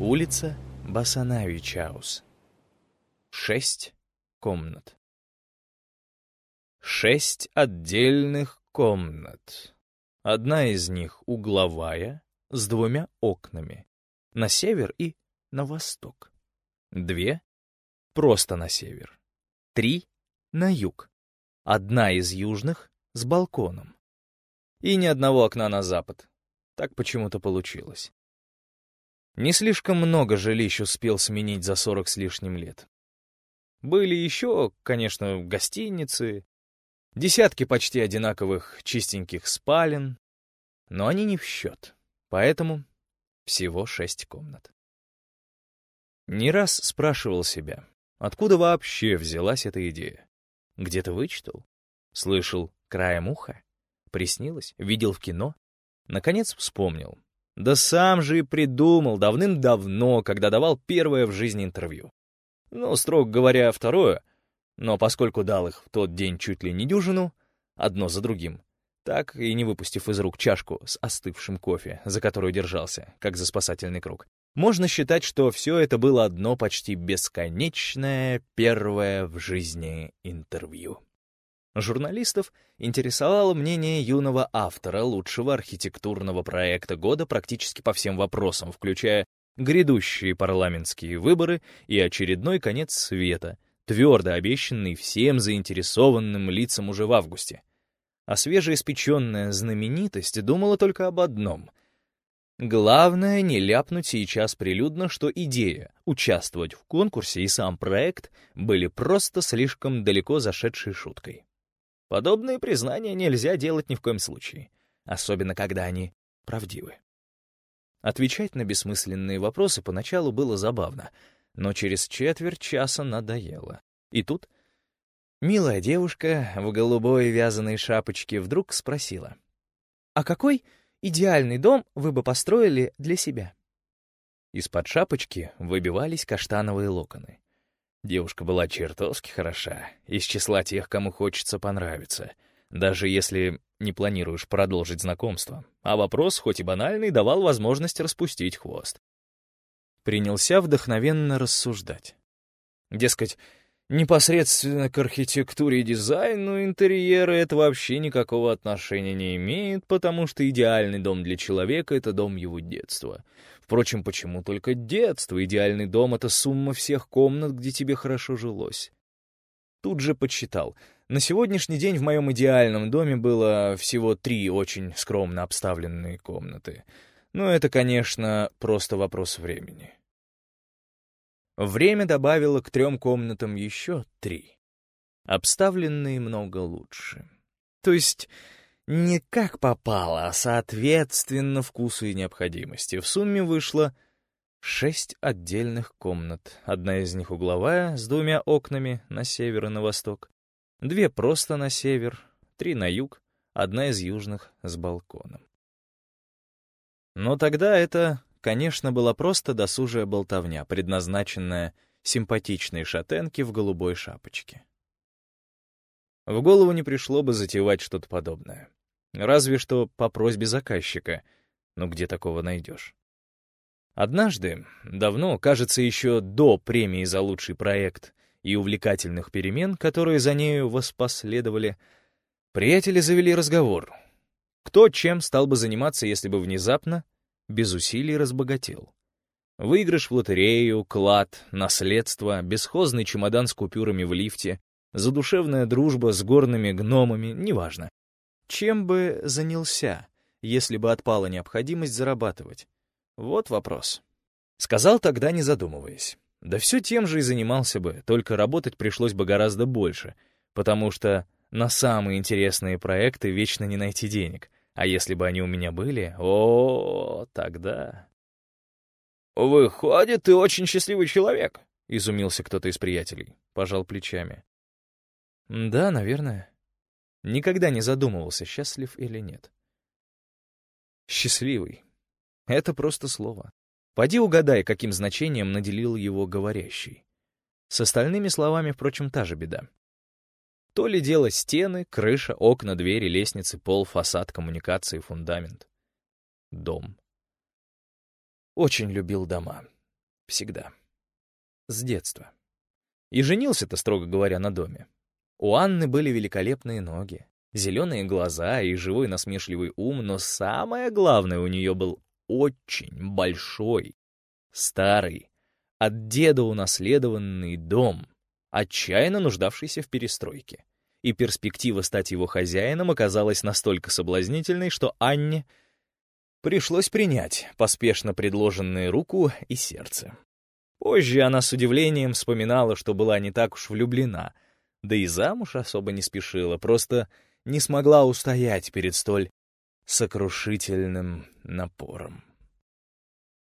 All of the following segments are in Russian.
Улица Басанавичаус. Шесть комнат. Шесть отдельных комнат. Одна из них угловая, с двумя окнами, на север и на восток. Две — просто на север. Три — на юг. Одна из южных — с балконом. И ни одного окна на запад. Так почему-то получилось. Не слишком много жилищ успел сменить за сорок с лишним лет. Были еще, конечно, гостиницы, десятки почти одинаковых чистеньких спален, но они не в счет, поэтому всего шесть комнат. Не раз спрашивал себя, откуда вообще взялась эта идея. Где-то вычитал? Слышал краем уха? Приснилось? Видел в кино? Наконец вспомнил. Да сам же и придумал давным-давно, когда давал первое в жизни интервью. Ну, строго говоря, второе. Но поскольку дал их в тот день чуть ли не дюжину, одно за другим, так и не выпустив из рук чашку с остывшим кофе, за которую держался, как за спасательный круг, можно считать, что все это было одно почти бесконечное первое в жизни интервью. Журналистов интересовало мнение юного автора лучшего архитектурного проекта года практически по всем вопросам, включая грядущие парламентские выборы и очередной конец света, твердо обещанный всем заинтересованным лицам уже в августе. А свежеиспеченная знаменитость думала только об одном. Главное не ляпнуть сейчас прилюдно, что идея участвовать в конкурсе и сам проект были просто слишком далеко зашедшей шуткой. Подобные признания нельзя делать ни в коем случае, особенно когда они правдивы. Отвечать на бессмысленные вопросы поначалу было забавно, но через четверть часа надоело. И тут милая девушка в голубой вязаной шапочке вдруг спросила, «А какой идеальный дом вы бы построили для себя?» Из-под шапочки выбивались каштановые локоны. Девушка была чертовски хороша, из числа тех, кому хочется понравиться, даже если не планируешь продолжить знакомство, а вопрос, хоть и банальный, давал возможность распустить хвост. Принялся вдохновенно рассуждать. Дескать, непосредственно к архитектуре и дизайну интерьера это вообще никакого отношения не имеет, потому что идеальный дом для человека — это дом его детства — Впрочем, почему только детство? Идеальный дом — это сумма всех комнат, где тебе хорошо жилось. Тут же подсчитал. На сегодняшний день в моем идеальном доме было всего три очень скромно обставленные комнаты. Но это, конечно, просто вопрос времени. Время добавило к трем комнатам еще три. Обставленные много лучше. То есть не как попало, а соответственно вкусу и необходимости. В сумме вышло шесть отдельных комнат. Одна из них угловая, с двумя окнами на север и на восток. Две просто на север, три на юг, одна из южных с балконом. Но тогда это, конечно, была просто досужая болтовня, предназначенная симпатичной шатенке в голубой шапочке. В голову не пришло бы затевать что-то подобное. Разве что по просьбе заказчика. Но где такого найдешь? Однажды, давно, кажется, еще до премии за лучший проект и увлекательных перемен, которые за нею воспоследовали, приятели завели разговор. Кто чем стал бы заниматься, если бы внезапно, без усилий, разбогател? Выигрыш в лотерею, клад, наследство, бесхозный чемодан с купюрами в лифте, задушевная дружба с горными гномами, неважно. Чем бы занялся, если бы отпала необходимость зарабатывать? Вот вопрос. Сказал тогда, не задумываясь. Да все тем же и занимался бы, только работать пришлось бы гораздо больше, потому что на самые интересные проекты вечно не найти денег. А если бы они у меня были, о, тогда... «Выходит, ты очень счастливый человек», — изумился кто-то из приятелей, пожал плечами. Да, наверное. Никогда не задумывался, счастлив или нет. Счастливый. Это просто слово. Поди угадай, каким значением наделил его говорящий. С остальными словами, впрочем, та же беда. То ли дело стены, крыша, окна, двери, лестницы, пол, фасад, коммуникации, фундамент. Дом. Очень любил дома. Всегда. С детства. И женился-то, строго говоря, на доме. У Анны были великолепные ноги, зеленые глаза и живой насмешливый ум, но самое главное у нее был очень большой, старый, от деда унаследованный дом, отчаянно нуждавшийся в перестройке. И перспектива стать его хозяином оказалась настолько соблазнительной, что Анне пришлось принять поспешно предложенные руку и сердце. Позже она с удивлением вспоминала, что была не так уж влюблена, да и замуж особо не спешила, просто не смогла устоять перед столь сокрушительным напором.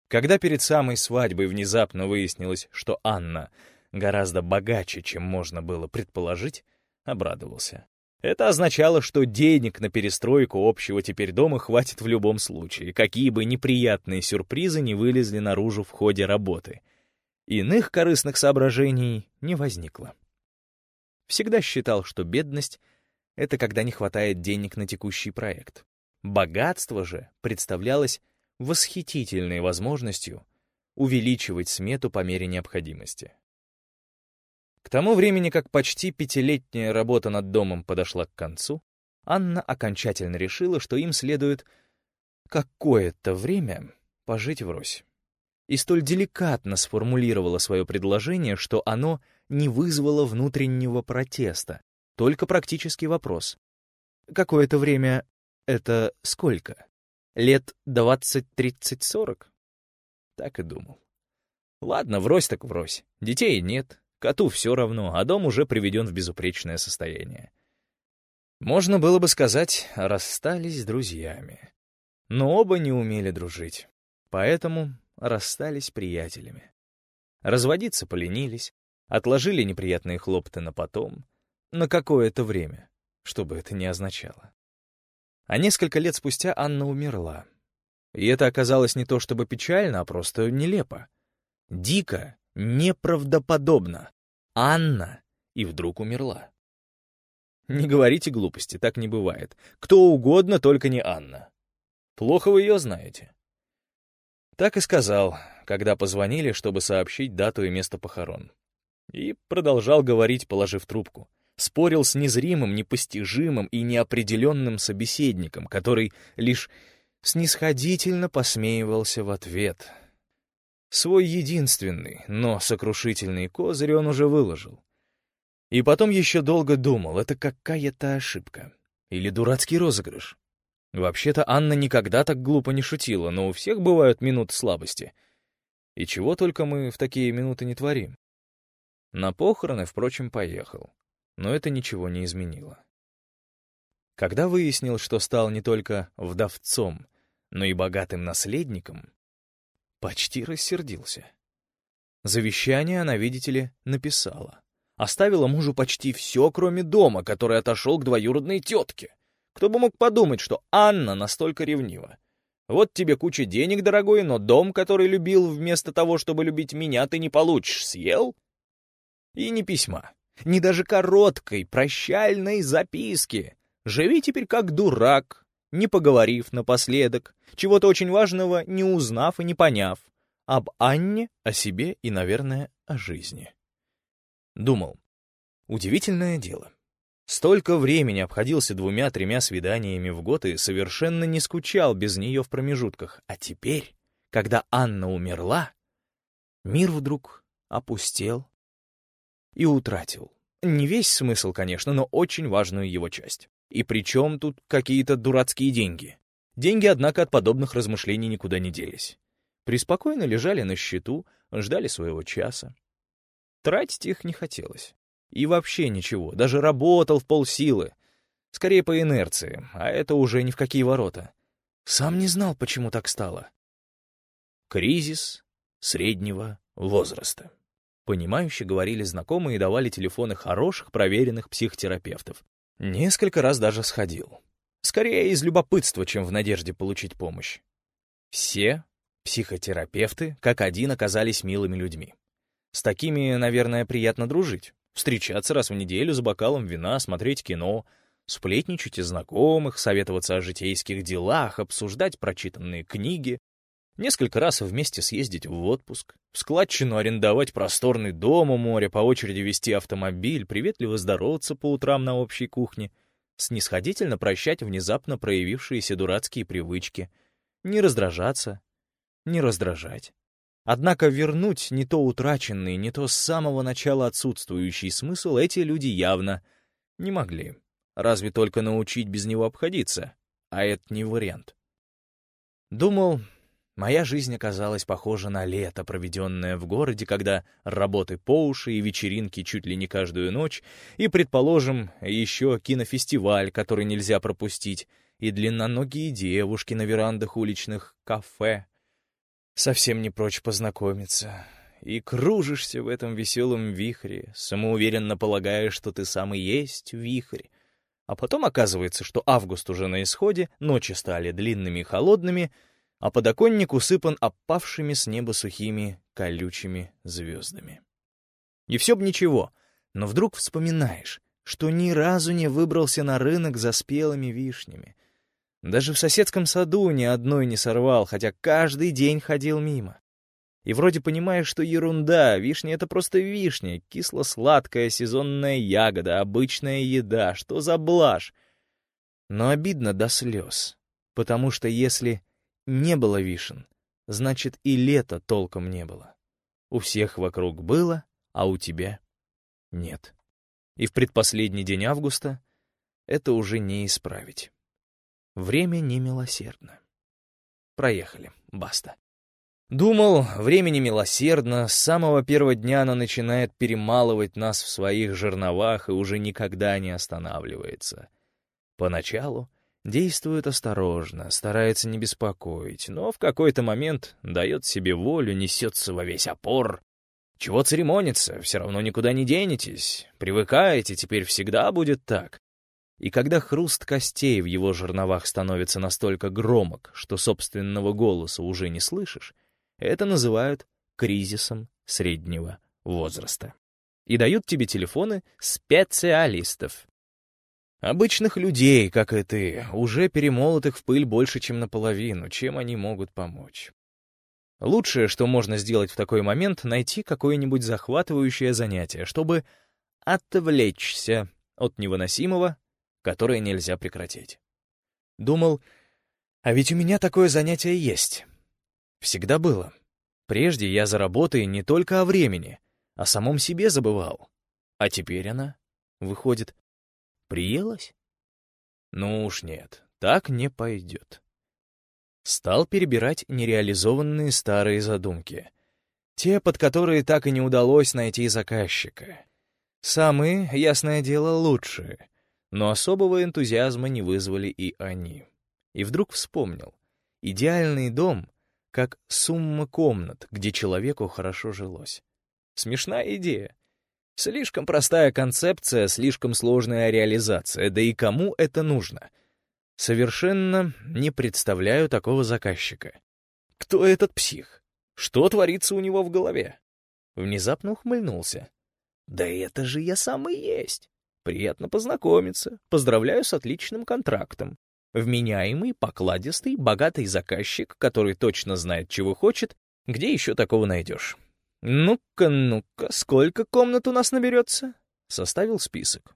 Когда перед самой свадьбой внезапно выяснилось, что Анна гораздо богаче, чем можно было предположить, обрадовался. Это означало, что денег на перестройку общего теперь дома хватит в любом случае, какие бы неприятные сюрпризы не вылезли наружу в ходе работы. Иных корыстных соображений не возникло. Всегда считал, что бедность — это когда не хватает денег на текущий проект. Богатство же представлялось восхитительной возможностью увеличивать смету по мере необходимости. К тому времени, как почти пятилетняя работа над домом подошла к концу, Анна окончательно решила, что им следует какое-то время пожить врозь. И столь деликатно сформулировала свое предложение, что оно не вызвало внутреннего протеста, только практический вопрос. Какое-то время это сколько? Лет двадцать, тридцать, сорок? Так и думал. Ладно, врозь так врозь. Детей нет, коту все равно, а дом уже приведен в безупречное состояние. Можно было бы сказать, расстались с друзьями. Но оба не умели дружить, поэтому расстались приятелями. Разводиться поленились, отложили неприятные хлопоты на потом, на какое-то время, что бы это ни означало. А несколько лет спустя Анна умерла. И это оказалось не то чтобы печально, а просто нелепо. Дико, неправдоподобно. Анна и вдруг умерла. Не говорите глупости, так не бывает. Кто угодно, только не Анна. Плохо вы ее знаете. Так и сказал, когда позвонили, чтобы сообщить дату и место похорон. И продолжал говорить, положив трубку спорил с незримым, непостижимым и неопределенным собеседником, который лишь снисходительно посмеивался в ответ. Свой единственный, но сокрушительный козырь он уже выложил. И потом еще долго думал, это какая-то ошибка. Или дурацкий розыгрыш. Вообще-то Анна никогда так глупо не шутила, но у всех бывают минуты слабости. И чего только мы в такие минуты не творим. На похороны, впрочем, поехал но это ничего не изменило. Когда выяснил, что стал не только вдовцом, но и богатым наследником, почти рассердился. Завещание она, видите ли, написала. Оставила мужу почти все, кроме дома, который отошел к двоюродной тетке. Кто бы мог подумать, что Анна настолько ревнива. Вот тебе куча денег, дорогой, но дом, который любил, вместо того, чтобы любить меня, ты не получишь. Съел? И не письма ни даже короткой прощальной записки. Живи теперь как дурак, не поговорив напоследок, чего-то очень важного не узнав и не поняв, об Анне, о себе и, наверное, о жизни. Думал, удивительное дело. Столько времени обходился двумя-тремя свиданиями в год и совершенно не скучал без нее в промежутках. А теперь, когда Анна умерла, мир вдруг опустел, и утратил. Не весь смысл, конечно, но очень важную его часть. И причем тут какие-то дурацкие деньги? Деньги, однако, от подобных размышлений никуда не делись. Приспокойно лежали на счету, ждали своего часа. Тратить их не хотелось. И вообще ничего, даже работал в полсилы. Скорее по инерции, а это уже ни в какие ворота. Сам не знал, почему так стало. Кризис среднего возраста. Понимающе говорили знакомые и давали телефоны хороших, проверенных психотерапевтов. Несколько раз даже сходил. Скорее из любопытства, чем в надежде получить помощь. Все психотерапевты, как один, оказались милыми людьми. С такими, наверное, приятно дружить. Встречаться раз в неделю с бокалом вина, смотреть кино, сплетничать из знакомых, советоваться о житейских делах, обсуждать прочитанные книги, несколько раз вместе съездить в отпуск, в складчину арендовать просторный дом у моря, по очереди вести автомобиль, приветливо здороваться по утрам на общей кухне, снисходительно прощать внезапно проявившиеся дурацкие привычки, не раздражаться, не раздражать. Однако вернуть не то утраченный, не то с самого начала отсутствующий смысл эти люди явно не могли. Разве только научить без него обходиться, а это не вариант. Думал, моя жизнь оказалась похожа на лето, проведенное в городе, когда работы по уши и вечеринки чуть ли не каждую ночь, и, предположим, еще кинофестиваль, который нельзя пропустить, и длинноногие девушки на верандах уличных кафе, совсем не прочь познакомиться. И кружишься в этом веселом вихре, самоуверенно полагая, что ты сам и есть вихрь. А потом оказывается, что август уже на исходе, ночи стали длинными и холодными, а подоконник усыпан опавшими с неба сухими колючими звездами. И все бы ничего, но вдруг вспоминаешь, что ни разу не выбрался на рынок за спелыми вишнями, даже в соседском саду ни одной не сорвал, хотя каждый день ходил мимо. И вроде понимаешь, что ерунда, вишня — это просто вишня, кисло-сладкая сезонная ягода, обычная еда, что за блажь. Но обидно до слез, потому что если не было вишен, значит и лета толком не было. У всех вокруг было, а у тебя нет. И в предпоследний день августа это уже не исправить. Время немилосердно. Проехали. Баста. Думал, время немилосердно, с самого первого дня оно начинает перемалывать нас в своих жерновах и уже никогда не останавливается. Поначалу действует осторожно, старается не беспокоить, но в какой-то момент дает себе волю, несется во весь опор. Чего церемониться, все равно никуда не денетесь. Привыкаете, теперь всегда будет так. И когда хруст костей в его жерновах становится настолько громок, что собственного голоса уже не слышишь, это называют кризисом среднего возраста. И дают тебе телефоны специалистов. Обычных людей, как и ты, уже перемолотых в пыль больше, чем наполовину, чем они могут помочь. Лучшее, что можно сделать в такой момент, найти какое-нибудь захватывающее занятие, чтобы отвлечься от невыносимого которое нельзя прекратить. Думал, а ведь у меня такое занятие есть. Всегда было. Прежде я за работой не только о времени, о самом себе забывал. А теперь она, выходит, приелась? Ну уж нет, так не пойдет. Стал перебирать нереализованные старые задумки. Те, под которые так и не удалось найти заказчика. Самые, ясное дело, лучшие. Но особого энтузиазма не вызвали и они. И вдруг вспомнил. Идеальный дом — как сумма комнат, где человеку хорошо жилось. Смешная идея. Слишком простая концепция, слишком сложная реализация, да и кому это нужно? Совершенно не представляю такого заказчика. Кто этот псих? Что творится у него в голове? Внезапно ухмыльнулся. Да это же я сам и есть. Приятно познакомиться. Поздравляю с отличным контрактом. Вменяемый, покладистый, богатый заказчик, который точно знает, чего хочет. Где еще такого найдешь? Ну-ка, ну-ка, сколько комнат у нас наберется? Составил список.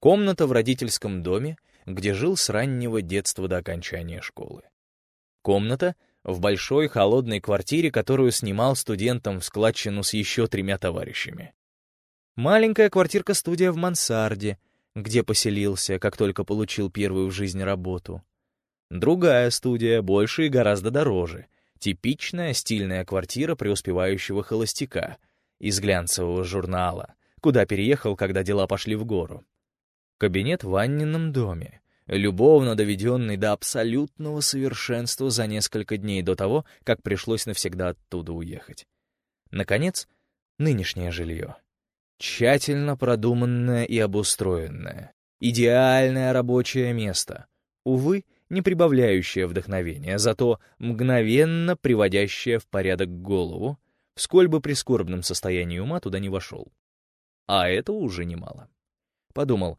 Комната в родительском доме, где жил с раннего детства до окончания школы. Комната в большой холодной квартире, которую снимал студентом в складчину с еще тремя товарищами. Маленькая квартирка-студия в мансарде, где поселился, как только получил первую в жизни работу. Другая студия, больше и гораздо дороже. Типичная стильная квартира преуспевающего холостяка из глянцевого журнала, куда переехал, когда дела пошли в гору. Кабинет в Аннином доме, любовно доведенный до абсолютного совершенства за несколько дней до того, как пришлось навсегда оттуда уехать. Наконец, нынешнее жилье — Тщательно продуманное и обустроенное. Идеальное рабочее место. Увы, не прибавляющая вдохновения, зато мгновенно приводящая в порядок голову, в сколь бы прискорбном состоянии ума туда не вошел. А это уже немало. Подумал,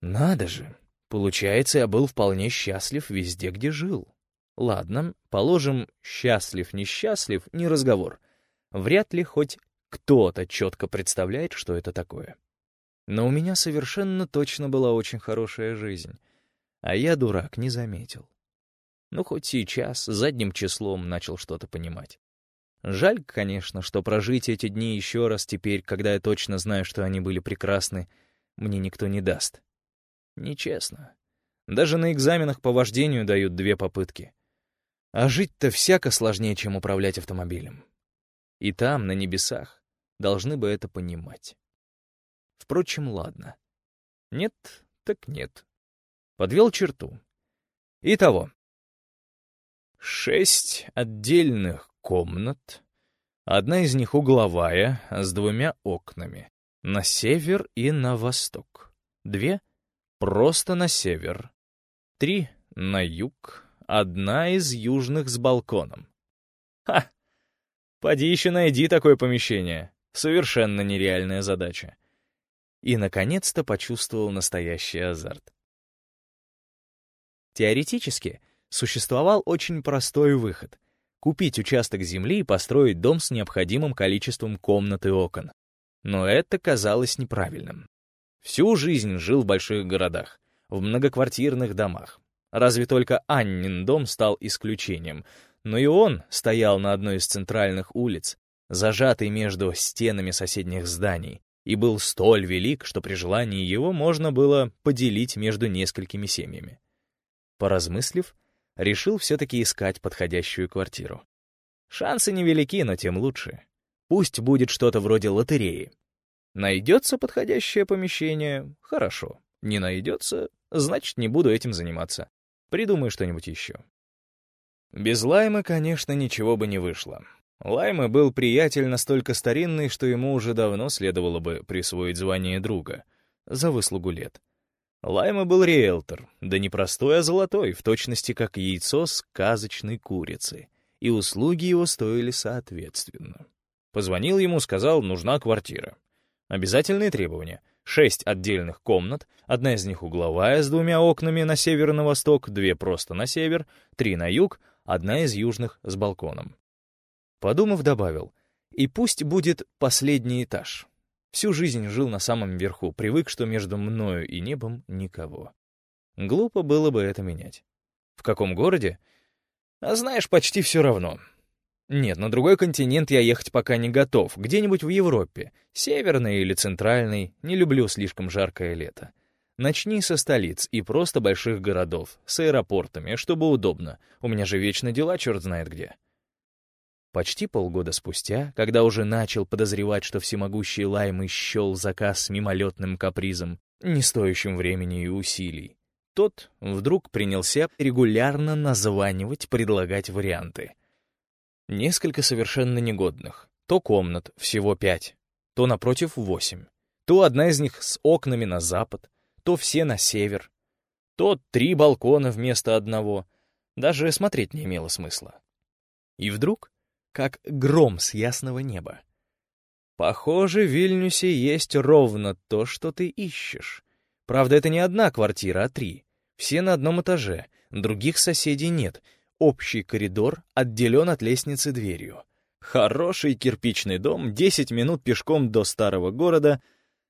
надо же, получается, я был вполне счастлив везде, где жил. Ладно, положим, счастлив-несчастлив, не разговор. Вряд ли хоть кто-то четко представляет, что это такое. Но у меня совершенно точно была очень хорошая жизнь. А я, дурак, не заметил. Ну, хоть сейчас, задним числом, начал что-то понимать. Жаль, конечно, что прожить эти дни еще раз теперь, когда я точно знаю, что они были прекрасны, мне никто не даст. Нечестно. Даже на экзаменах по вождению дают две попытки. А жить-то всяко сложнее, чем управлять автомобилем. И там, на небесах, должны бы это понимать. Впрочем, ладно. Нет, так нет. Подвел черту. Итого. Шесть отдельных комнат. Одна из них угловая, с двумя окнами. На север и на восток. Две — просто на север. Три — на юг. Одна из южных с балконом. Ха! Поди еще найди такое помещение. Совершенно нереальная задача. И, наконец-то, почувствовал настоящий азарт. Теоретически, существовал очень простой выход — купить участок земли и построить дом с необходимым количеством комнат и окон. Но это казалось неправильным. Всю жизнь жил в больших городах, в многоквартирных домах. Разве только Аннин дом стал исключением, но и он стоял на одной из центральных улиц, зажатый между стенами соседних зданий, и был столь велик, что при желании его можно было поделить между несколькими семьями. Поразмыслив, решил все-таки искать подходящую квартиру. Шансы невелики, но тем лучше. Пусть будет что-то вроде лотереи. Найдется подходящее помещение — хорошо. Не найдется — значит, не буду этим заниматься. Придумаю что-нибудь еще. Без Лаймы, конечно, ничего бы не вышло. Лаймы был приятель настолько старинный, что ему уже давно следовало бы присвоить звание друга за выслугу лет. Лайма был риэлтор, да не простой, а золотой, в точности как яйцо сказочной курицы, и услуги его стоили соответственно. Позвонил ему, сказал, нужна квартира. Обязательные требования — шесть отдельных комнат, одна из них угловая с двумя окнами на север и на восток, две просто на север, три на юг, одна из южных с балконом. Подумав, добавил, и пусть будет последний этаж. Всю жизнь жил на самом верху, привык, что между мною и небом никого. Глупо было бы это менять. В каком городе? А знаешь, почти все равно. Нет, на другой континент я ехать пока не готов. Где-нибудь в Европе. Северный или центральный. Не люблю слишком жаркое лето. Начни со столиц и просто больших городов, с аэропортами, чтобы удобно. У меня же вечно дела черт знает где. Почти полгода спустя, когда уже начал подозревать, что всемогущий Лайм исчел заказ с мимолетным капризом, не стоящим времени и усилий, тот вдруг принялся регулярно названивать, предлагать варианты. Несколько совершенно негодных. То комнат, всего пять, то напротив восемь. То одна из них с окнами на запад, то все на север. То три балкона вместо одного. Даже смотреть не имело смысла. И вдруг как гром с ясного неба. Похоже, в Вильнюсе есть ровно то, что ты ищешь. Правда, это не одна квартира, а три. Все на одном этаже, других соседей нет. Общий коридор отделен от лестницы дверью. Хороший кирпичный дом, 10 минут пешком до старого города.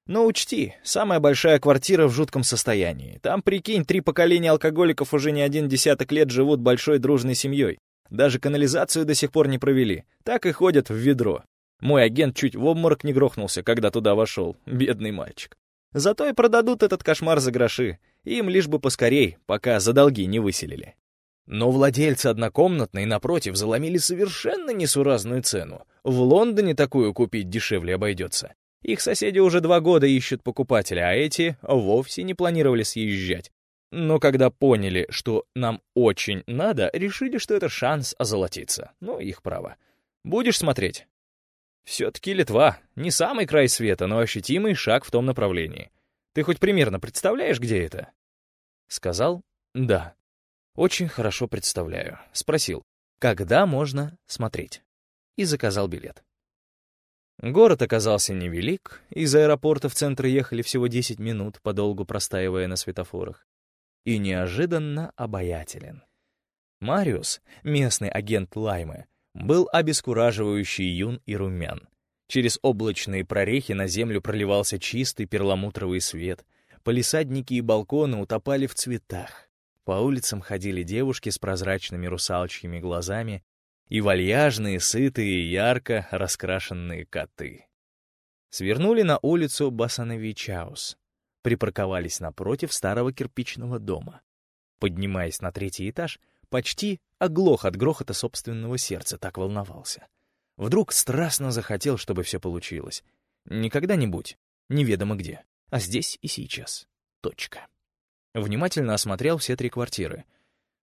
Но учти, самая большая квартира в жутком состоянии. Там, прикинь, три поколения алкоголиков уже не один десяток лет живут большой дружной семьей. Даже канализацию до сих пор не провели. Так и ходят в ведро. Мой агент чуть в обморок не грохнулся, когда туда вошел. Бедный мальчик. Зато и продадут этот кошмар за гроши. Им лишь бы поскорей, пока за долги не выселили. Но владельцы однокомнатной, напротив, заломили совершенно несуразную цену. В Лондоне такую купить дешевле обойдется. Их соседи уже два года ищут покупателя, а эти вовсе не планировали съезжать. Но когда поняли, что нам очень надо, решили, что это шанс озолотиться. Ну, их право. Будешь смотреть? Все-таки Литва — не самый край света, но ощутимый шаг в том направлении. Ты хоть примерно представляешь, где это? Сказал «да». Очень хорошо представляю. Спросил, когда можно смотреть? И заказал билет. Город оказался невелик, из аэропорта в центр ехали всего 10 минут, подолгу простаивая на светофорах. И неожиданно обаятелен. Мариус, местный агент Лаймы, был обескураживающий юн и румян. Через облачные прорехи на землю проливался чистый перламутровый свет, полисадники и балконы утопали в цветах. По улицам ходили девушки с прозрачными русалочьими глазами и вальяжные, сытые, ярко раскрашенные коты. Свернули на улицу Басановичаус, припарковались напротив старого кирпичного дома. Поднимаясь на третий этаж, почти оглох от грохота собственного сердца, так волновался. Вдруг страстно захотел, чтобы все получилось. Не когда-нибудь, неведомо где, а здесь и сейчас. Точка. Внимательно осмотрел все три квартиры.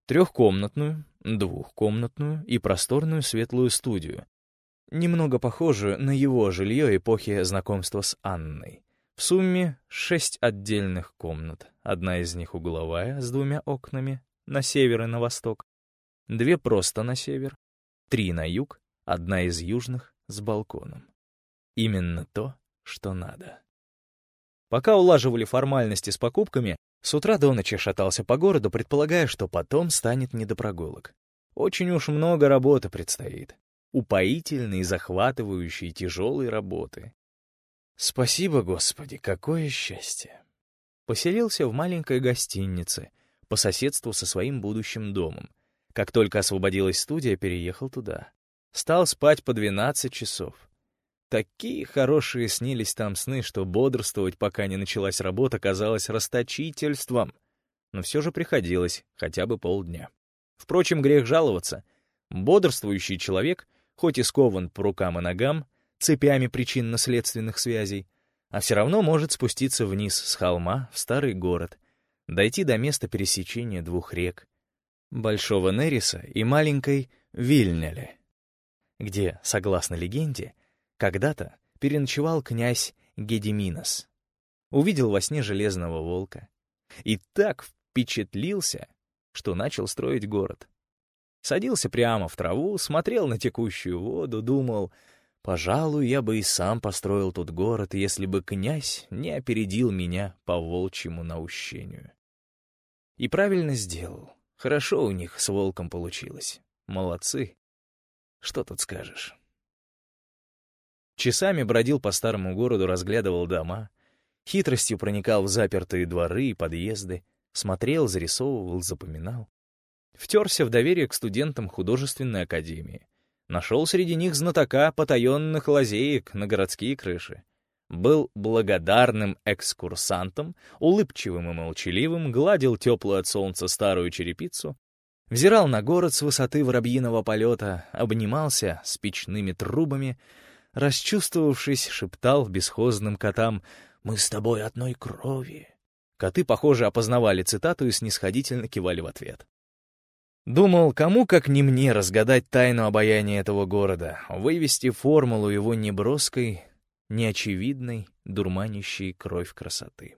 Трехкомнатную, двухкомнатную и просторную светлую студию. Немного похожую на его жилье эпохи знакомства с Анной. В сумме шесть отдельных комнат. Одна из них угловая, с двумя окнами, на север и на восток. Две просто на север, три на юг, одна из южных с балконом. Именно то, что надо. Пока улаживали формальности с покупками, с утра до ночи шатался по городу, предполагая, что потом станет не до прогулок. Очень уж много работы предстоит. Упоительной, захватывающей, тяжелой работы. Спасибо, Господи, какое счастье. Поселился в маленькой гостинице, по соседству со своим будущим домом. Как только освободилась студия, переехал туда. Стал спать по 12 часов. Такие хорошие снились там сны, что бодрствовать, пока не началась работа, казалось расточительством. Но все же приходилось хотя бы полдня. Впрочем, грех жаловаться. Бодрствующий человек, хоть и скован по рукам и ногам, цепями причинно-следственных связей, а все равно может спуститься вниз с холма в старый город, дойти до места пересечения двух рек — Большого Нериса и маленькой Вильняле, где, согласно легенде, когда-то переночевал князь Гедиминос. Увидел во сне железного волка и так впечатлился, что начал строить город. Садился прямо в траву, смотрел на текущую воду, думал, пожалуй, я бы и сам построил тут город, если бы князь не опередил меня по волчьему наущению. И правильно сделал. Хорошо у них с волком получилось. Молодцы. Что тут скажешь? Часами бродил по старому городу, разглядывал дома, хитростью проникал в запертые дворы и подъезды, смотрел, зарисовывал, запоминал. Втерся в доверие к студентам художественной академии. Нашел среди них знатока потаенных лазеек на городские крыши был благодарным экскурсантом, улыбчивым и молчаливым, гладил теплую от солнца старую черепицу, взирал на город с высоты воробьиного полета, обнимался с печными трубами, расчувствовавшись, шептал бесхозным котам «Мы с тобой одной крови». Коты, похоже, опознавали цитату и снисходительно кивали в ответ. Думал, кому как не мне разгадать тайну обаяния этого города, вывести формулу его неброской, неочевидной, дурманящей кровь красоты.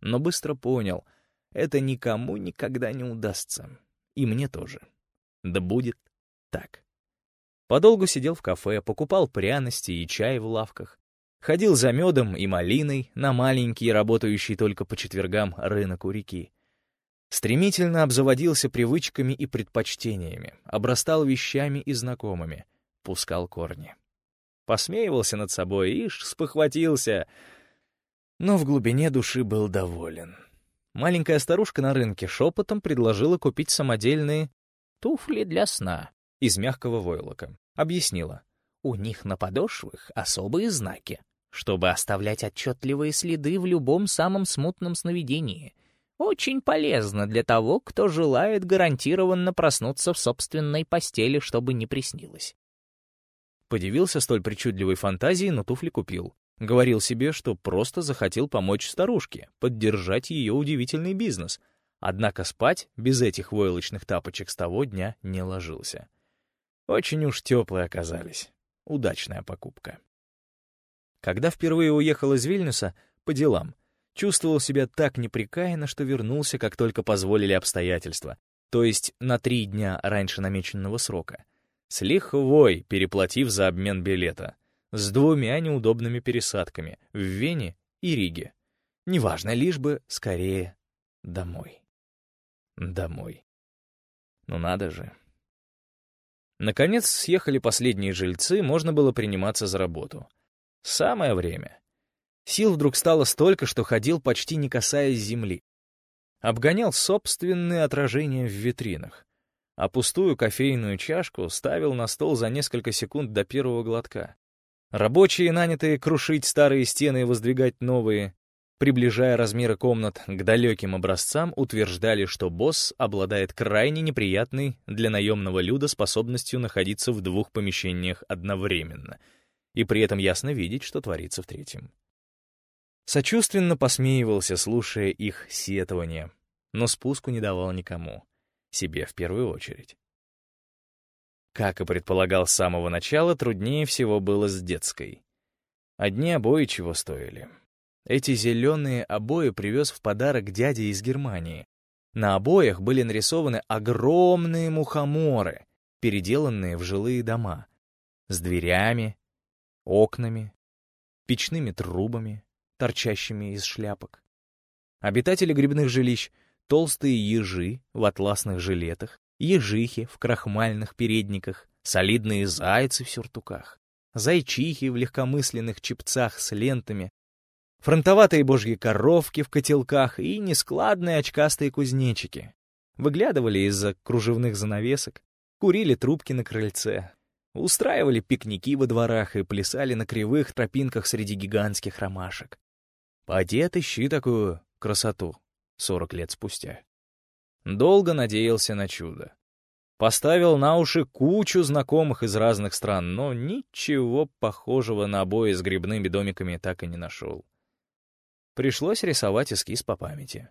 Но быстро понял, это никому никогда не удастся. И мне тоже. Да будет так. Подолгу сидел в кафе, покупал пряности и чай в лавках, ходил за медом и малиной на маленький, работающий только по четвергам, рынок у реки. Стремительно обзаводился привычками и предпочтениями, обрастал вещами и знакомыми, пускал корни посмеивался над собой и спохватился. Но в глубине души был доволен. Маленькая старушка на рынке шепотом предложила купить самодельные туфли для сна из мягкого войлока. Объяснила. У них на подошвах особые знаки, чтобы оставлять отчетливые следы в любом самом смутном сновидении. Очень полезно для того, кто желает гарантированно проснуться в собственной постели, чтобы не приснилось. Подивился столь причудливой фантазии, но туфли купил. Говорил себе, что просто захотел помочь старушке, поддержать ее удивительный бизнес. Однако спать без этих войлочных тапочек с того дня не ложился. Очень уж теплые оказались. Удачная покупка. Когда впервые уехал из Вильнюса, по делам, чувствовал себя так неприкаянно, что вернулся, как только позволили обстоятельства. то есть на три дня раньше намеченного срока, с лихвой переплатив за обмен билета, с двумя неудобными пересадками в Вене и Риге. Неважно, лишь бы скорее домой. Домой. Ну надо же. Наконец съехали последние жильцы, можно было приниматься за работу. Самое время. Сил вдруг стало столько, что ходил почти не касаясь земли. Обгонял собственные отражения в витринах, а пустую кофейную чашку ставил на стол за несколько секунд до первого глотка. Рабочие, нанятые крушить старые стены и воздвигать новые, приближая размеры комнат к далеким образцам, утверждали, что босс обладает крайне неприятной для наемного люда способностью находиться в двух помещениях одновременно и при этом ясно видеть, что творится в третьем. Сочувственно посмеивался, слушая их сетования, но спуску не давал никому, себе в первую очередь. Как и предполагал с самого начала, труднее всего было с детской. Одни обои чего стоили. Эти зеленые обои привез в подарок дядя из Германии. На обоях были нарисованы огромные мухоморы, переделанные в жилые дома, с дверями, окнами, печными трубами, торчащими из шляпок. Обитатели грибных жилищ — толстые ежи в атласных жилетах, ежихи в крахмальных передниках, солидные зайцы в сюртуках, зайчихи в легкомысленных чепцах с лентами, фронтоватые божьи коровки в котелках и нескладные очкастые кузнечики. Выглядывали из-за кружевных занавесок, курили трубки на крыльце, устраивали пикники во дворах и плясали на кривых тропинках среди гигантских ромашек. Поди отыщи такую красоту сорок лет спустя. Долго надеялся на чудо. Поставил на уши кучу знакомых из разных стран, но ничего похожего на обои с грибными домиками так и не нашел. Пришлось рисовать эскиз по памяти.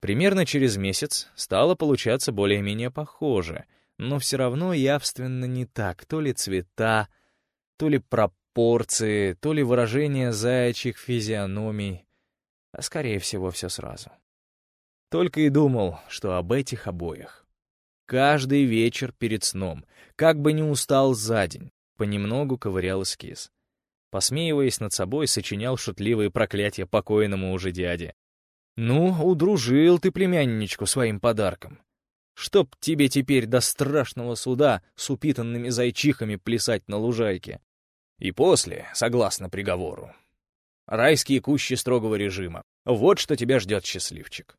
Примерно через месяц стало получаться более-менее похоже, но все равно явственно не так, то ли цвета, то ли пропорции, то ли выражение заячьих физиономий, а скорее всего все сразу. Только и думал, что об этих обоях. Каждый вечер перед сном, как бы не устал за день, понемногу ковырял эскиз. Посмеиваясь над собой, сочинял шутливые проклятия покойному уже дяде. «Ну, удружил ты племянничку своим подарком. Чтоб тебе теперь до страшного суда с упитанными зайчихами плясать на лужайке. И после, согласно приговору. Райские кущи строгого режима. Вот что тебя ждет, счастливчик.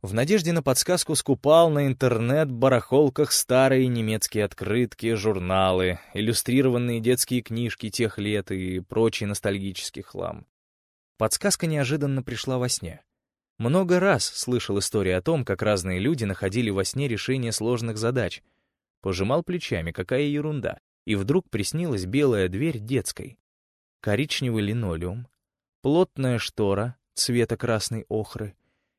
В надежде на подсказку скупал на интернет-барахолках старые немецкие открытки, журналы, иллюстрированные детские книжки тех лет и прочий ностальгический хлам. Подсказка неожиданно пришла во сне. Много раз слышал истории о том, как разные люди находили во сне решение сложных задач. Пожимал плечами, какая ерунда и вдруг приснилась белая дверь детской. Коричневый линолеум, плотная штора цвета красной охры,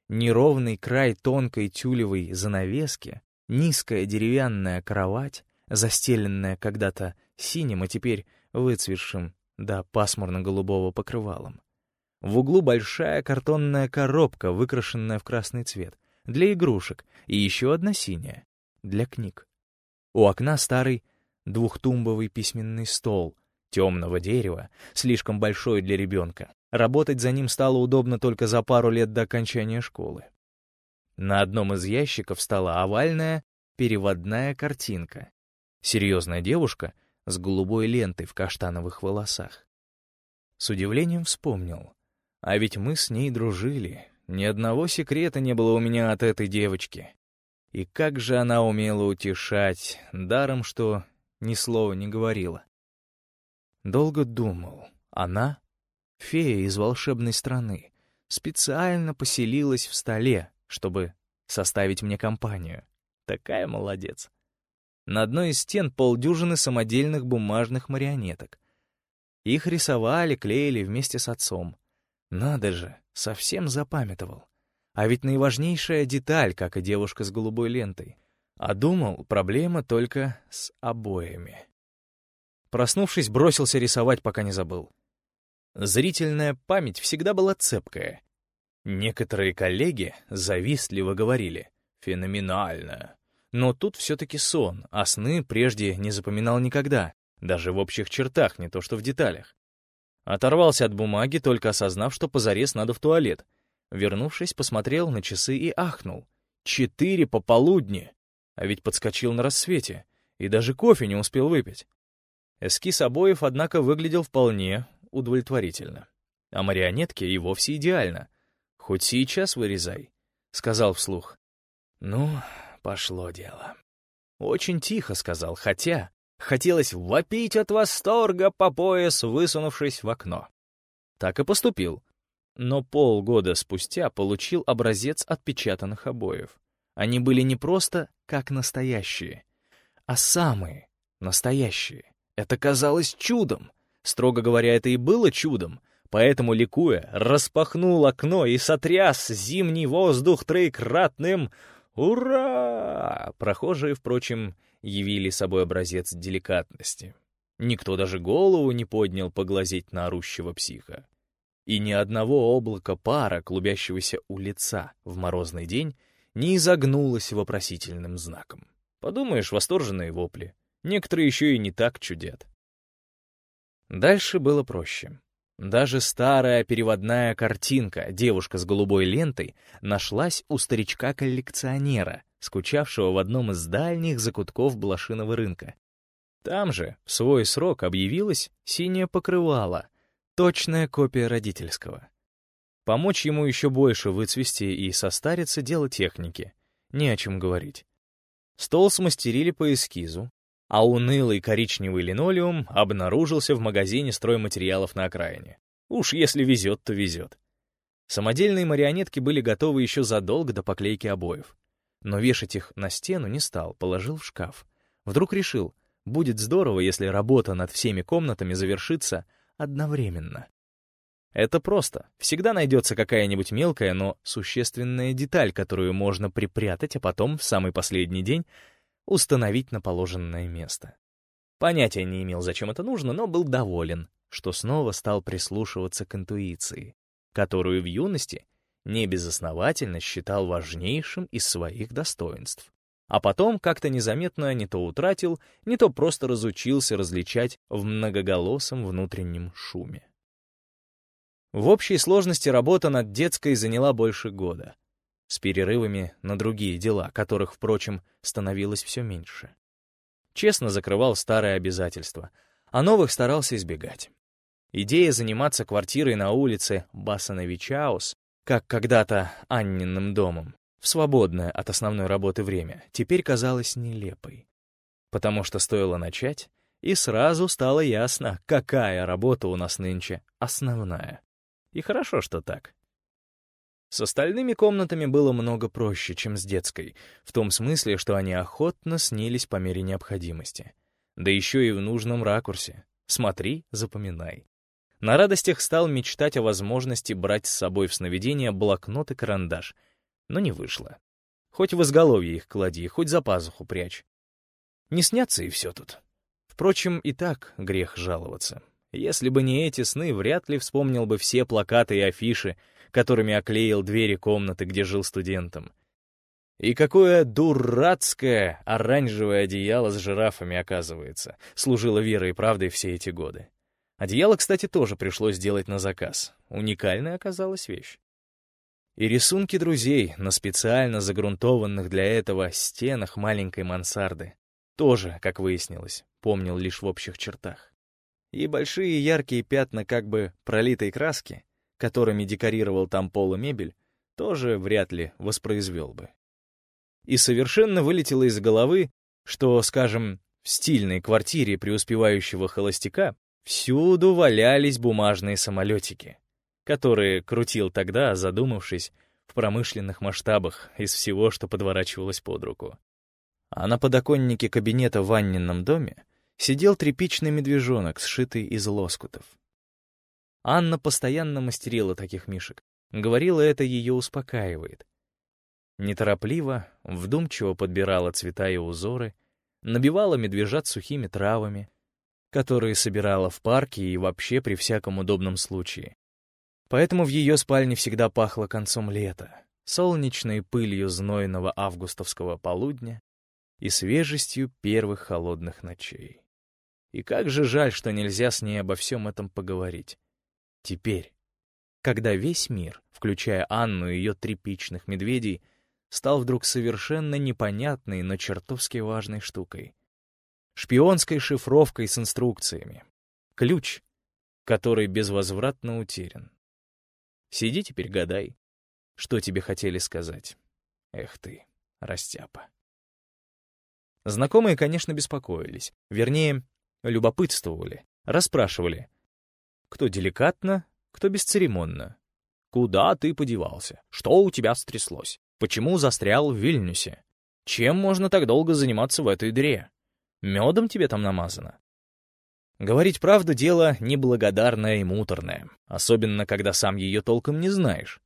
неровный край тонкой тюлевой занавески, низкая деревянная кровать, застеленная когда-то синим, а теперь выцветшим до пасмурно-голубого покрывалом. В углу большая картонная коробка, выкрашенная в красный цвет, для игрушек, и еще одна синяя, для книг. У окна старый двухтумбовый письменный стол, темного дерева, слишком большой для ребенка. Работать за ним стало удобно только за пару лет до окончания школы. На одном из ящиков стала овальная переводная картинка. Серьезная девушка с голубой лентой в каштановых волосах. С удивлением вспомнил. А ведь мы с ней дружили. Ни одного секрета не было у меня от этой девочки. И как же она умела утешать, даром что ни слова не говорила. Долго думал. Она, фея из волшебной страны, специально поселилась в столе, чтобы составить мне компанию. Такая молодец. На одной из стен полдюжины самодельных бумажных марионеток. Их рисовали, клеили вместе с отцом. Надо же, совсем запамятовал. А ведь наиважнейшая деталь, как и девушка с голубой лентой. А думал, проблема только с обоями. Проснувшись, бросился рисовать, пока не забыл. Зрительная память всегда была цепкая. Некоторые коллеги завистливо говорили, Феноменально. Но тут все-таки сон, а сны прежде не запоминал никогда, даже в общих чертах, не то что в деталях. Оторвался от бумаги, только осознав, что позарез надо в туалет. Вернувшись, посмотрел на часы и ахнул. Четыре пополудни! А ведь подскочил на рассвете, и даже кофе не успел выпить. Эскиз обоев, однако, выглядел вполне удовлетворительно. А марионетки и вовсе идеально. Хоть сейчас вырезай, — сказал вслух. Ну, пошло дело. Очень тихо сказал, хотя хотелось вопить от восторга по пояс, высунувшись в окно. Так и поступил. Но полгода спустя получил образец отпечатанных обоев. Они были не просто как настоящие, а самые настоящие. Это казалось чудом. Строго говоря, это и было чудом. Поэтому, ликуя, распахнул окно и сотряс зимний воздух троекратным «Ура!». Прохожие, впрочем, явили собой образец деликатности. Никто даже голову не поднял поглазеть на орущего психа. И ни одного облака пара, клубящегося у лица в морозный день, не изогнулось вопросительным знаком. Подумаешь, восторженные вопли. Некоторые еще и не так чудят. Дальше было проще. Даже старая переводная картинка «Девушка с голубой лентой» нашлась у старичка-коллекционера, скучавшего в одном из дальних закутков блошиного рынка. Там же, в свой срок, объявилась синее покрывало, точная копия родительского. Помочь ему еще больше выцвести и состариться — дело техники. Не о чем говорить. Стол смастерили по эскизу, а унылый коричневый линолеум обнаружился в магазине стройматериалов на окраине. Уж если везет, то везет. Самодельные марионетки были готовы еще задолго до поклейки обоев. Но вешать их на стену не стал, положил в шкаф. Вдруг решил, будет здорово, если работа над всеми комнатами завершится одновременно. Это просто. Всегда найдется какая-нибудь мелкая, но существенная деталь, которую можно припрятать, а потом, в самый последний день, установить на положенное место. Понятия не имел, зачем это нужно, но был доволен, что снова стал прислушиваться к интуиции, которую в юности небезосновательно считал важнейшим из своих достоинств. А потом как-то незаметно не то утратил, не то просто разучился различать в многоголосом внутреннем шуме. В общей сложности работа над детской заняла больше года, с перерывами на другие дела, которых, впрочем, становилось все меньше. Честно закрывал старые обязательства, а новых старался избегать. Идея заниматься квартирой на улице Басановичаус, как когда-то Анниным домом, в свободное от основной работы время, теперь казалась нелепой. Потому что стоило начать, и сразу стало ясно, какая работа у нас нынче основная. И хорошо, что так. С остальными комнатами было много проще, чем с детской, в том смысле, что они охотно снились по мере необходимости. Да еще и в нужном ракурсе. Смотри, запоминай. На радостях стал мечтать о возможности брать с собой в сновидение блокнот и карандаш, но не вышло. Хоть в изголовье их клади, хоть за пазуху прячь. Не снятся и все тут. Впрочем, и так грех жаловаться. Если бы не эти сны, вряд ли вспомнил бы все плакаты и афиши, которыми оклеил двери комнаты, где жил студентом. И какое дурацкое оранжевое одеяло с жирафами, оказывается, служило верой и правдой все эти годы. Одеяло, кстати, тоже пришлось сделать на заказ. Уникальная оказалась вещь. И рисунки друзей на специально загрунтованных для этого стенах маленькой мансарды тоже, как выяснилось, помнил лишь в общих чертах и большие яркие пятна как бы пролитой краски, которыми декорировал там пол и мебель, тоже вряд ли воспроизвел бы. И совершенно вылетело из головы, что, скажем, в стильной квартире преуспевающего холостяка всюду валялись бумажные самолетики, которые крутил тогда, задумавшись, в промышленных масштабах из всего, что подворачивалось под руку. А на подоконнике кабинета в ванненном доме сидел тряпичный медвежонок, сшитый из лоскутов. Анна постоянно мастерила таких мишек. Говорила, это ее успокаивает. Неторопливо, вдумчиво подбирала цвета и узоры, набивала медвежат сухими травами, которые собирала в парке и вообще при всяком удобном случае. Поэтому в ее спальне всегда пахло концом лета, солнечной пылью знойного августовского полудня и свежестью первых холодных ночей. И как же жаль, что нельзя с ней обо всем этом поговорить. Теперь, когда весь мир, включая Анну и ее тряпичных медведей, стал вдруг совершенно непонятной, но чертовски важной штукой. Шпионской шифровкой с инструкциями. Ключ, который безвозвратно утерян. Сиди теперь гадай, что тебе хотели сказать. Эх ты, растяпа. Знакомые, конечно, беспокоились. Вернее, любопытствовали, расспрашивали. Кто деликатно, кто бесцеремонно. Куда ты подевался? Что у тебя стряслось? Почему застрял в Вильнюсе? Чем можно так долго заниматься в этой дыре? Медом тебе там намазано? Говорить правду — дело неблагодарное и муторное, особенно когда сам ее толком не знаешь.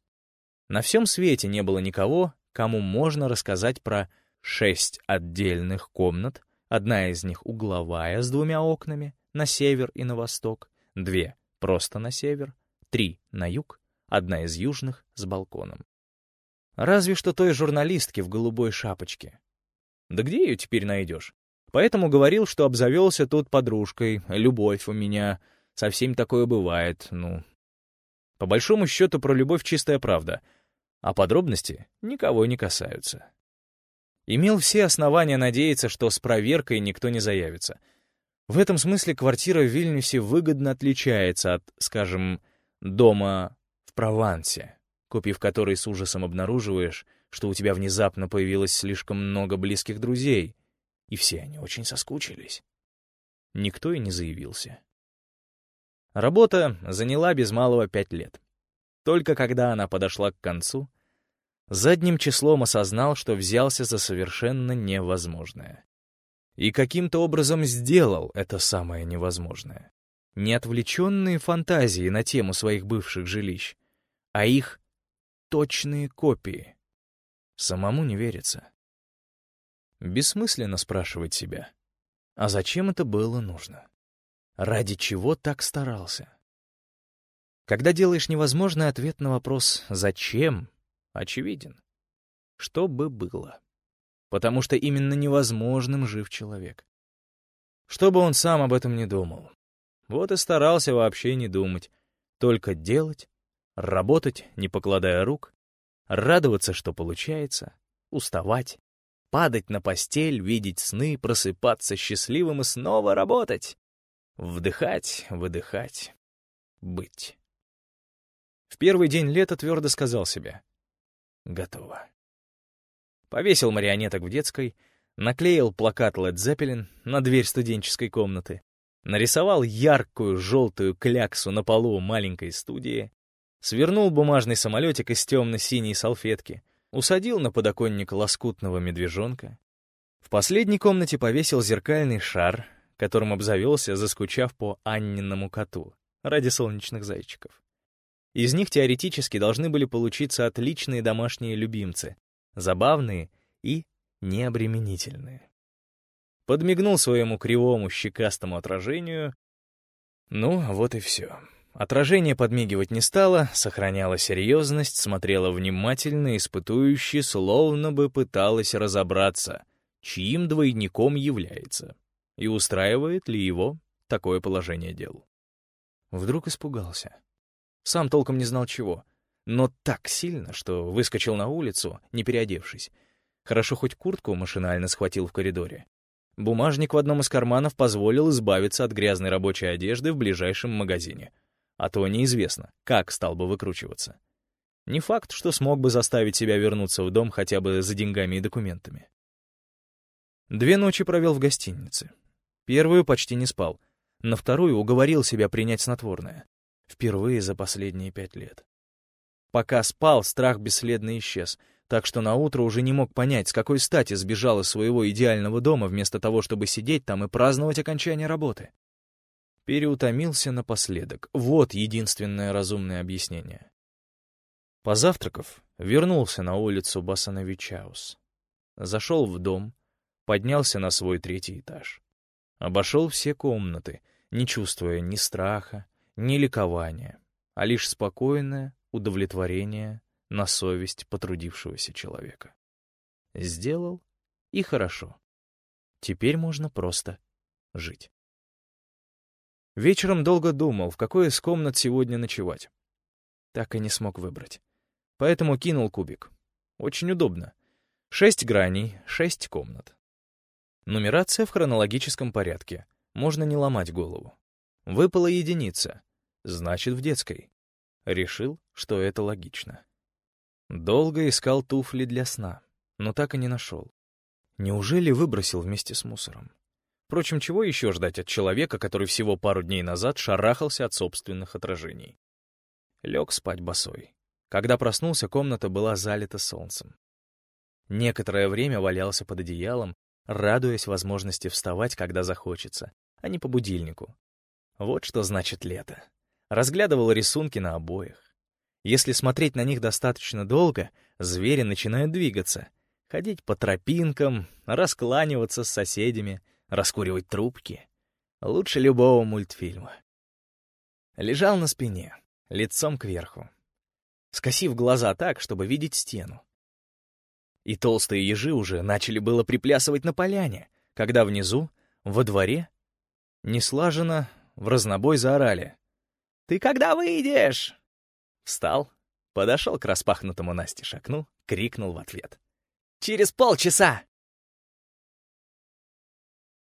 На всем свете не было никого, кому можно рассказать про шесть отдельных комнат, одна из них угловая с двумя окнами, на север и на восток, две просто на север, три на юг, одна из южных с балконом. Разве что той журналистки в голубой шапочке. Да где ее теперь найдешь? Поэтому говорил, что обзавелся тут подружкой, любовь у меня. Совсем такое бывает, ну. По большому счету, про любовь чистая правда, а подробности никого не касаются. Имел все основания надеяться, что с проверкой никто не заявится. В этом смысле квартира в Вильнюсе выгодно отличается от, скажем, дома в Провансе, купив который с ужасом обнаруживаешь, что у тебя внезапно появилось слишком много близких друзей, и все они очень соскучились. Никто и не заявился. Работа заняла без малого пять лет. Только когда она подошла к концу — задним числом осознал, что взялся за совершенно невозможное. И каким-то образом сделал это самое невозможное. Не отвлеченные фантазии на тему своих бывших жилищ, а их точные копии. Самому не верится. Бессмысленно спрашивать себя, а зачем это было нужно? Ради чего так старался? Когда делаешь невозможный ответ на вопрос «зачем?», очевиден. Что бы было? Потому что именно невозможным жив человек. Что бы он сам об этом не думал. Вот и старался вообще не думать. Только делать, работать, не покладая рук, радоваться, что получается, уставать, падать на постель, видеть сны, просыпаться счастливым и снова работать. Вдыхать, выдыхать, быть. В первый день лета твердо сказал себе, Готово. Повесил марионеток в детской, наклеил плакат Led Zeppelin на дверь студенческой комнаты, нарисовал яркую желтую кляксу на полу маленькой студии, свернул бумажный самолетик из темно-синей салфетки, усадил на подоконник лоскутного медвежонка. В последней комнате повесил зеркальный шар, которым обзавелся, заскучав по Анниному коту, ради солнечных зайчиков. Из них теоретически должны были получиться отличные домашние любимцы, забавные и необременительные. Подмигнул своему кривому щекастому отражению. Ну, вот и все. Отражение подмигивать не стало, сохраняла серьезность, смотрела внимательно, испытующе, словно бы пыталась разобраться, чьим двойником является, и устраивает ли его такое положение дел. Вдруг испугался. Сам толком не знал чего. Но так сильно, что выскочил на улицу, не переодевшись. Хорошо хоть куртку машинально схватил в коридоре. Бумажник в одном из карманов позволил избавиться от грязной рабочей одежды в ближайшем магазине. А то неизвестно, как стал бы выкручиваться. Не факт, что смог бы заставить себя вернуться в дом хотя бы за деньгами и документами. Две ночи провел в гостинице. Первую почти не спал. На вторую уговорил себя принять снотворное. Впервые за последние пять лет. Пока спал, страх бесследно исчез, так что наутро уже не мог понять, с какой стати сбежал из своего идеального дома вместо того, чтобы сидеть там и праздновать окончание работы. Переутомился напоследок. Вот единственное разумное объяснение. Позавтракав, вернулся на улицу Басановичаус. Зашел в дом, поднялся на свой третий этаж. Обошел все комнаты, не чувствуя ни страха, не ликование, а лишь спокойное удовлетворение на совесть потрудившегося человека. Сделал, и хорошо. Теперь можно просто жить. Вечером долго думал, в какой из комнат сегодня ночевать. Так и не смог выбрать. Поэтому кинул кубик. Очень удобно. Шесть граней, шесть комнат. Нумерация в хронологическом порядке. Можно не ломать голову. Выпала единица. Значит, в детской. Решил, что это логично. Долго искал туфли для сна, но так и не нашел. Неужели выбросил вместе с мусором? Впрочем, чего еще ждать от человека, который всего пару дней назад шарахался от собственных отражений? Лег спать босой. Когда проснулся, комната была залита солнцем. Некоторое время валялся под одеялом, радуясь возможности вставать, когда захочется, а не по будильнику. Вот что значит лето. Разглядывал рисунки на обоях. Если смотреть на них достаточно долго, звери начинают двигаться, ходить по тропинкам, раскланиваться с соседями, раскуривать трубки. Лучше любого мультфильма. Лежал на спине, лицом кверху, скосив глаза так, чтобы видеть стену. И толстые ежи уже начали было приплясывать на поляне, когда внизу, во дворе, неслаженно в разнобой заорали. «Ты когда выйдешь?» Встал, подошел к распахнутому Насте окну, крикнул в ответ. «Через полчаса!»